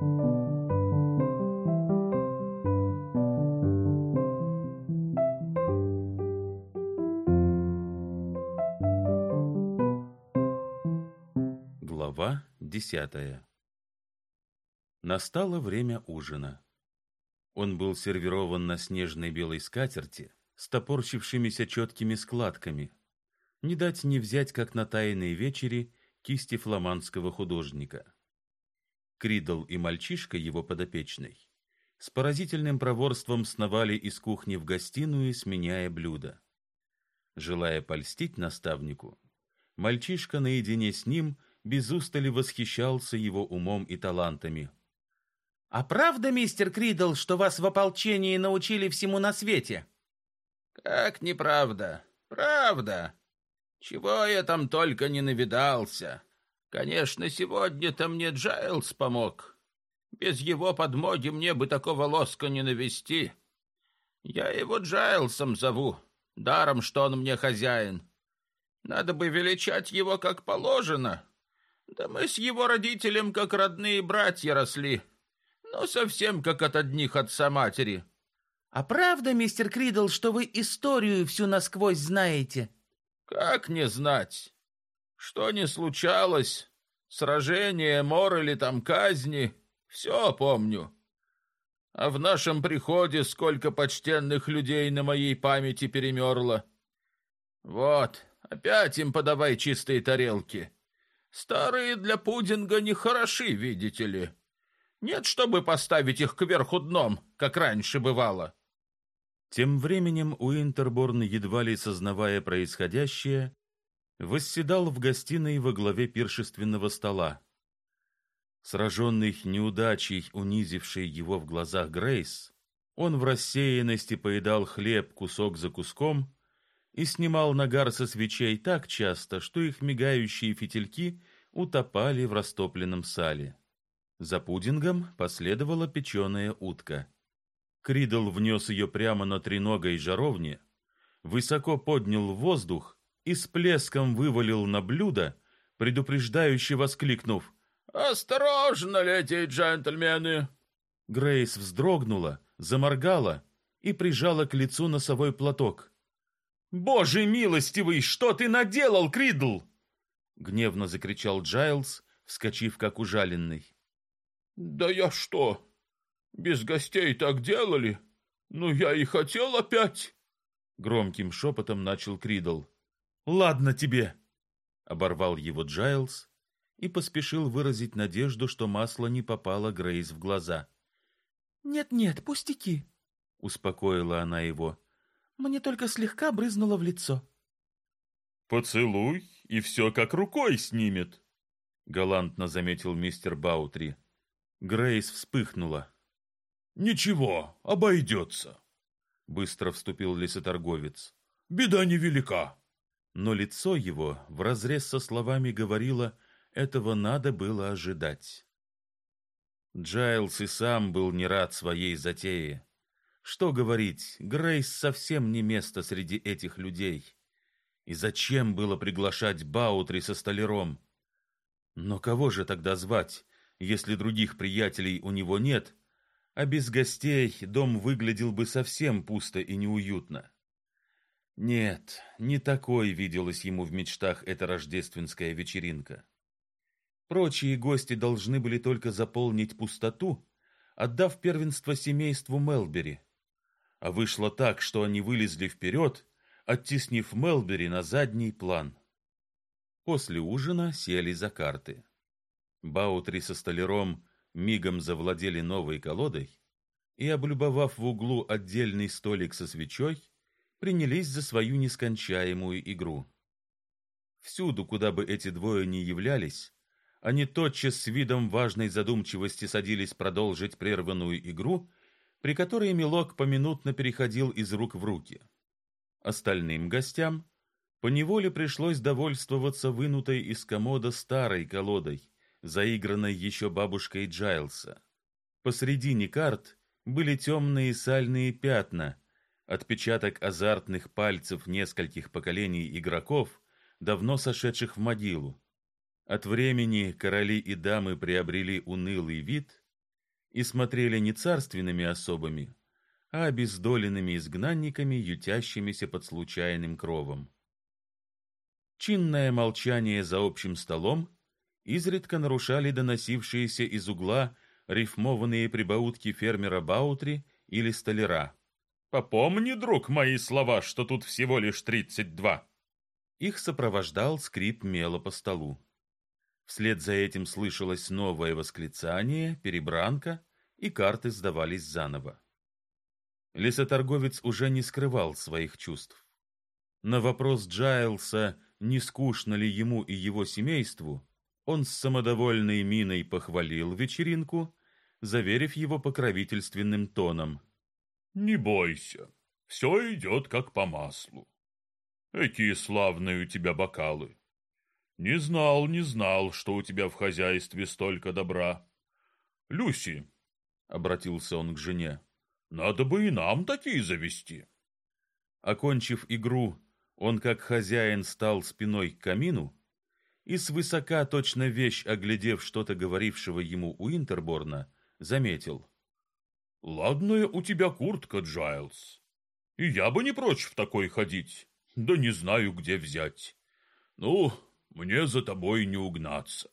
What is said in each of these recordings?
Глава десятая Настало время ужина. Он был сервирован на снежной белой скатерти с топорщившимися четкими складками. Не дать не взять, как на тайной вечере, кисти фламандского художника. Кридл и мальчишка его подопечный с поразительным проворством сновали из кухни в гостиную, сменяя блюда. Желая польстить наставнику, мальчишка наедине с ним без устали восхищался его умом и талантами. А правда, мистер Кридл, что вас в ополчении научили всему на свете? Как неправда? Правда. Чего я там только не навидался. Конечно, сегодня-то мне Джайлс помог. Без его подмоги мне бы такого лоска не навести. Я его Джайлсом зову, даром, что он мне хозяин. Надо бы величать его как положено. Да мы с его родителем как родные братья росли. Ну, совсем как от одних отца-матери. А правда, мистер Кридл, что вы историю всю насквозь знаете? Как не знать? Что не случалось, сражение, мор или там казни, все помню. А в нашем приходе сколько почтенных людей на моей памяти перемерло. Вот, опять им подавай чистые тарелки. Старые для пудинга не хороши, видите ли. Нет, чтобы поставить их кверху дном, как раньше бывало. Тем временем Уинтерборн, едва ли сознавая происходящее, восседал в гостиной во главе пиршественного стола. Сраженный неудачей, унизившей его в глазах Грейс, он в рассеянности поедал хлеб кусок за куском и снимал нагар со свечей так часто, что их мигающие фитильки утопали в растопленном сале. За пудингом последовала печеная утка. Кридл внес ее прямо на треногой жаровне, высоко поднял в воздух и с плеском вывалил на блюдо, предупреждающе воскликнув «Осторожно, леди и джентльмены!» Грейс вздрогнула, заморгала и прижала к лицу носовой платок. «Боже милостивый, что ты наделал, Кридл?» Гневно закричал Джайлз, вскочив как ужаленный. «Да я что, без гостей так делали? Ну, я и хотел опять!» Громким шепотом начал Кридл. «Ладно тебе!» Оборвал его Джайлз и поспешил выразить надежду, что масло не попало Грейс в глаза. «Нет-нет, пустяки!» Успокоила она его. «Мне только слегка брызнуло в лицо». «Поцелуй, и все как рукой снимет!» Галантно заметил мистер Баутри. Грейс вспыхнула. Ничего, обойдется. Быстро вступил лесоторговец. Беда невелика. Но лицо его вразрез со словами говорило, этого надо было ожидать. Джайлс и сам был не рад своей затее. Что говорить, Грейс совсем не место среди этих людей. И зачем было приглашать Баутри со столяром? Но кого же тогда звать, если других приятелей у него нет, а без гостей дом выглядел бы совсем пусто и неуютно. Нет, не такой виделась ему в мечтах эта рождественская вечеринка. Прочие гости должны были только заполнить пустоту, отдав первенство семейству Мелбери. А вышло так, что они вылезли вперед, оттеснив Мелбери на задний план. После ужина сели за карты. Баутри со столяром мигом завладели новой колодой и, облюбовав в углу отдельный столик со свечой, принялись за свою нескончаемую игру. Всюду, куда бы эти двое ни являлись, они тотчас с видом важной задумчивости садились продолжить прерванную игру, при которой мелок поминутно переходил из рук в руки. Остальным гостям поневоле пришлось довольствоваться вынутой из комода старой колодой, заигранной еще бабушкой Джайлса. Посредине карт были темные сальные пятна, отпечаток азартных пальцев нескольких поколений игроков, давно сошедших в могилу. От времени короли и дамы приобрели унылый вид, и смотрели не царственными особами, а обездоленными изгнанниками, ютящимися под случайным кровом. Чинное молчание за общим столом изредка нарушали доносившиеся из угла рифмованные прибаутки фермера Баутри или столяра. «Попомни, друг, мои слова, что тут всего лишь тридцать два!» Их сопровождал скрип мела по столу. Вслед за этим слышалось новое восклицание, перебранка, и карты сдавались заново. Лесоторговец уже не скрывал своих чувств. На вопрос Джайлса, не скучно ли ему и его семейству, он с самодовольной миной похвалил вечеринку, заверив его покровительственным тоном. «Не бойся, все идет как по маслу. Какие славные у тебя бокалы! Не знал, не знал, что у тебя в хозяйстве столько добра. Люси, — обратился он к жене, — надо бы и нам такие завести. Окончив игру, он как хозяин стал спиной к камину и свысока, точно вещь, оглядев что-то говорившего ему у Интерборна, заметил. — Ладная у тебя куртка, Джайлз. И я бы не прочь в такой ходить да не знаю, где взять. Ну, мне за тобой не угнаться.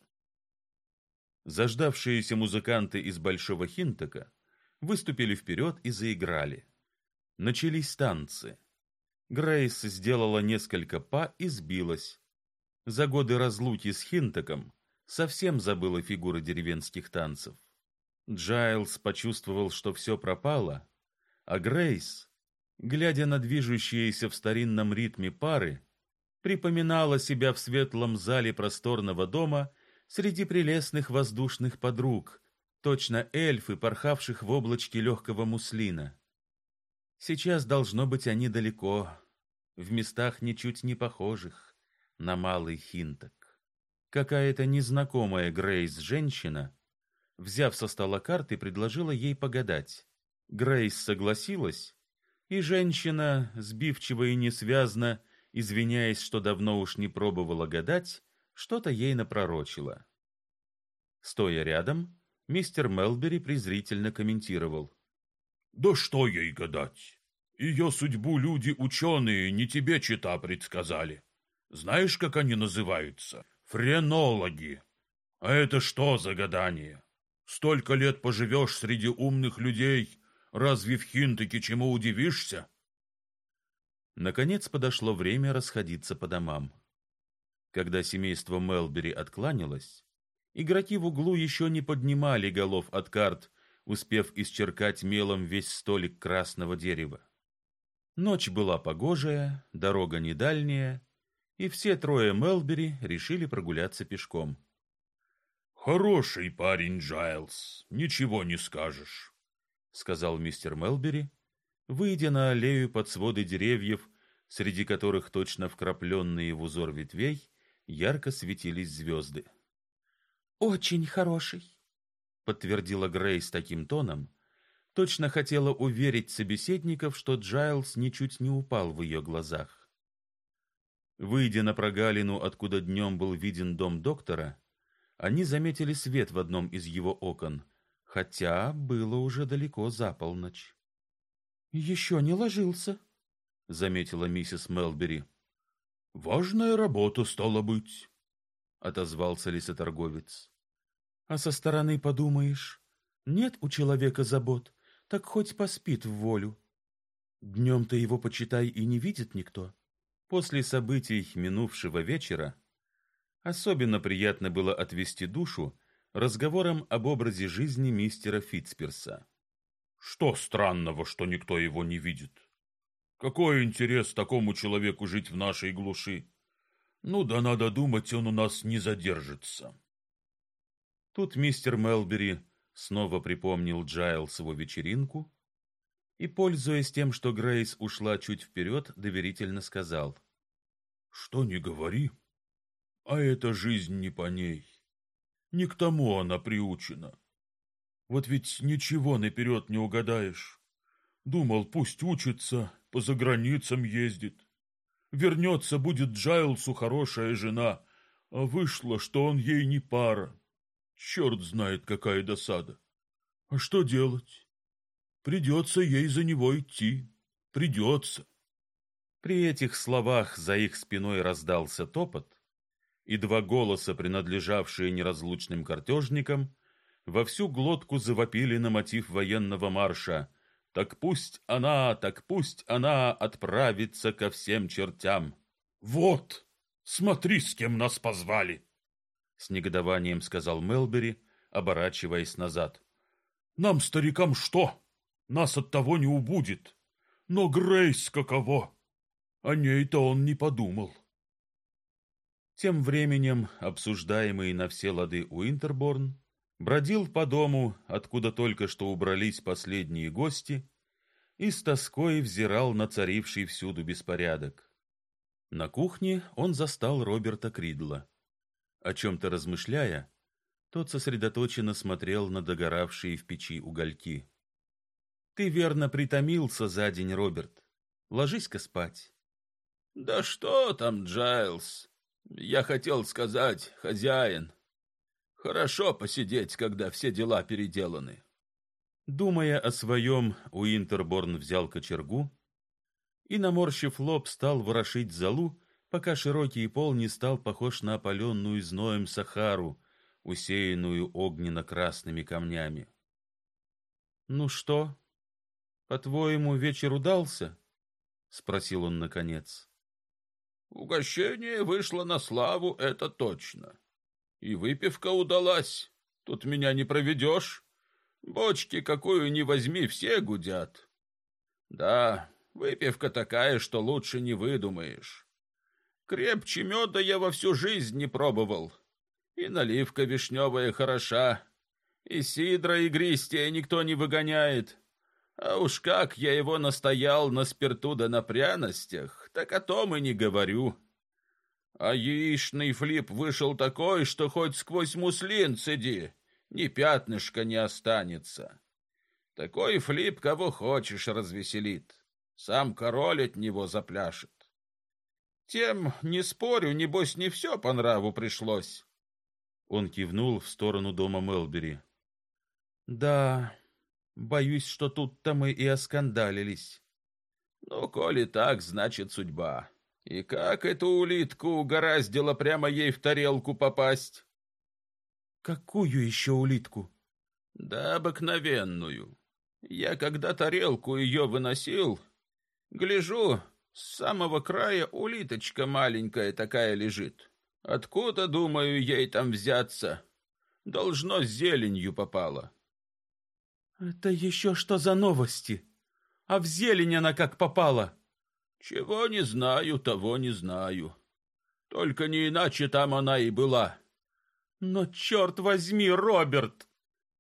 Заждавшиеся музыканты из Большого Хинтока выступили вперед и заиграли. Начались танцы. Грейс сделала несколько па и сбилась. За годы разлуки с Хинтоком совсем забыла фигуры деревенских танцев. Джайлс почувствовал, что все пропало, а Грейс глядя на движущиеся в старинном ритме пары, припоминала себя в светлом зале просторного дома среди прелестных воздушных подруг, точно эльфы, порхавших в облачке легкого муслина. Сейчас должно быть они далеко, в местах ничуть не похожих на малый хинток. Какая-то незнакомая Грейс женщина, взяв со стола карты, предложила ей погадать. Грейс согласилась и женщина, сбивчиво и несвязно, извиняясь, что давно уж не пробовала гадать, что-то ей напророчила. Стоя рядом, мистер Мелбери презрительно комментировал. «Да что ей гадать? Ее судьбу люди-ученые не тебе чита предсказали. Знаешь, как они называются? Френологи. А это что за гадание? Столько лет поживешь среди умных людей, Разве в Хинтаке чему удивишься? Наконец подошло время расходиться по домам. Когда семейство Мелбери откланялось, игроки в углу еще не поднимали голов от карт, успев исчеркать мелом весь столик красного дерева. Ночь была погожая, дорога не дальняя, и все трое Мелбери решили прогуляться пешком. Хороший парень Джайлс, ничего не скажешь сказал мистер Мелбери, выйдя на аллею под своды деревьев, среди которых точно вкрапленные в узор ветвей ярко светились звезды. Очень хороший, подтвердила Грейс таким тоном, точно хотела уверить собеседников, что Джайлс ничуть не упал в ее глазах. Выйдя на прогалину, откуда днем был виден дом доктора, они заметили свет в одном из его окон — хотя было уже далеко за полночь. Еще не ложился, заметила миссис Мелбери. Важная работа стала быть, отозвался лесоторговец. А со стороны подумаешь, нет у человека забот, так хоть поспит в волю. Днем-то его почитай и не видит никто. После событий минувшего вечера особенно приятно было отвести душу разговором об образе жизни мистера Фитцперса. Что странного, что никто его не видит? Какой интерес такому человеку жить в нашей глуши? Ну да надо думать, он у нас не задержится. Тут мистер Мелбери снова припомнил Джайлсову вечеринку и, пользуясь тем, что Грейс ушла чуть вперед, доверительно сказал. Что не говори, а эта жизнь не по ней. Не к тому она приучена. Вот ведь ничего наперед не угадаешь. Думал, пусть учится, по заграницам ездит. Вернется, будет Джайлсу хорошая жена, а вышло, что он ей не пара. Черт знает, какая досада. А что делать? Придется ей за него идти. Придется. При этих словах за их спиной раздался топот, и два голоса, принадлежавшие неразлучным картежникам, во всю глотку завопили на мотив военного марша «Так пусть она, так пусть она отправится ко всем чертям». «Вот, смотри, с кем нас позвали!» С негодованием сказал Мелбери, оборачиваясь назад. «Нам, старикам, что? Нас от того не убудет. Но Грейс каково? О ней-то он не подумал». Тем временем, обсуждаемый на все лады Уинтерборн, бродил по дому, откуда только что убрались последние гости, и с тоской взирал на царивший всюду беспорядок. На кухне он застал Роберта Кридла. О чем-то размышляя, тот сосредоточенно смотрел на догоравшие в печи угольки. «Ты верно притомился за день, Роберт. Ложись-ка спать». «Да что там, Джайлз? Я хотел сказать, хозяин. Хорошо посидеть, когда все дела переделаны». Думая о своем, Уинтерборн взял кочергу и, наморщив лоб, стал ворошить золу, пока широкий пол не стал похож на опаленную зноем Сахару, усеянную огненно-красными камнями. «Ну что, по-твоему, вечер удался?» — спросил он наконец. «Угощение вышло на славу, это точно. И выпивка удалась. Тут меня не проведешь. Бочки, какую ни возьми, все гудят. Да, выпивка такая, что лучше не выдумаешь. Крепче меда я во всю жизнь не пробовал. И наливка вишневая хороша, и сидра игристее никто не выгоняет. А уж как я его настоял на спирту да на пряностях, так о том и не говорю. А яичный флип вышел такой, что хоть сквозь муслин цеди, ни пятнышка не останется. Такой флип кого хочешь развеселит, сам король от него запляшет. Тем, не спорю, небось, не все по нраву пришлось. Он кивнул в сторону дома Мелбери. Да, боюсь, что тут-то мы и оскандалились. Ну, коли так, значит, судьба. И как эту улитку угораздило прямо ей в тарелку попасть? Какую еще улитку? Да обыкновенную. Я когда тарелку ее выносил, гляжу, с самого края улиточка маленькая такая лежит. Откуда, думаю, ей там взяться? Должно с зеленью попало. Это еще что за новости? А в зелень она как попала? Чего не знаю, того не знаю. Только не иначе там она и была. Но черт возьми, Роберт,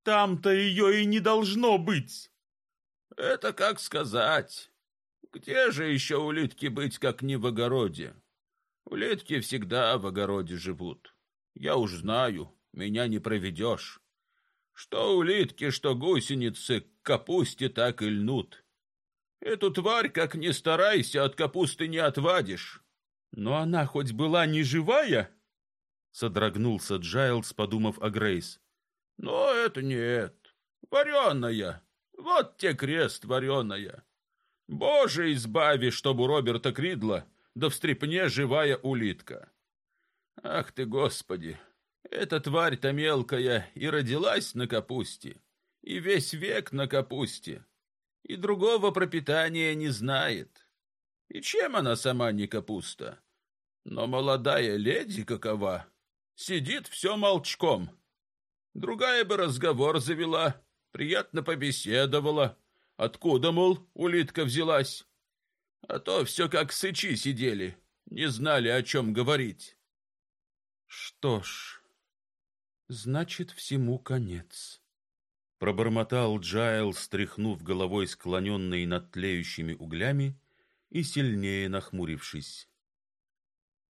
там-то ее и не должно быть. Это как сказать. Где же еще улитки быть, как не в огороде? Улитки всегда в огороде живут. Я уж знаю, меня не проведешь. Что улитки, что гусеницы к капусте так и льнут. Эту тварь, как ни старайся, от капусты не отвадишь. Но она хоть была не живая? Содрогнулся Джайлс, подумав о Грейс. Но это нет. Вареная. Вот те крест вареная. Боже, избави, чтобы у Роберта Кридла да в живая улитка. Ах ты, Господи! Эта тварь-то мелкая и родилась на капусте, и весь век на капусте, и другого пропитания не знает. И чем она сама не капуста? Но молодая леди какова? Сидит все молчком. Другая бы разговор завела, приятно побеседовала, Откуда, мол, улитка взялась? А то все как сычи сидели, не знали, о чем говорить. Что ж, значит, всему конец. Пробормотал Джайл, стряхнув головой склоненной над тлеющими углями и сильнее нахмурившись.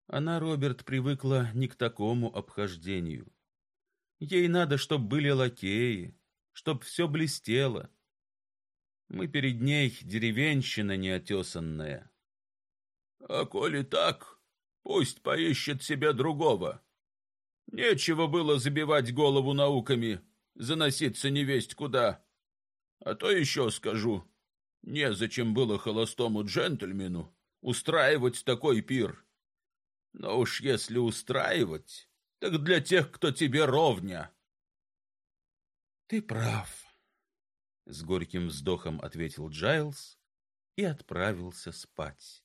Она, Роберт, привыкла не к такому обхождению. Ей надо, чтоб были лакеи, чтоб все блестело, мы перед ней деревенщина неотесанная. А коли так, пусть поищет себе другого. Нечего было забивать голову науками, заноситься невесть куда. А то еще скажу, незачем было холостому джентльмену устраивать такой пир. Но уж если устраивать, так для тех, кто тебе ровня. Ты прав, с горьким вздохом ответил Джайлс и отправился спать.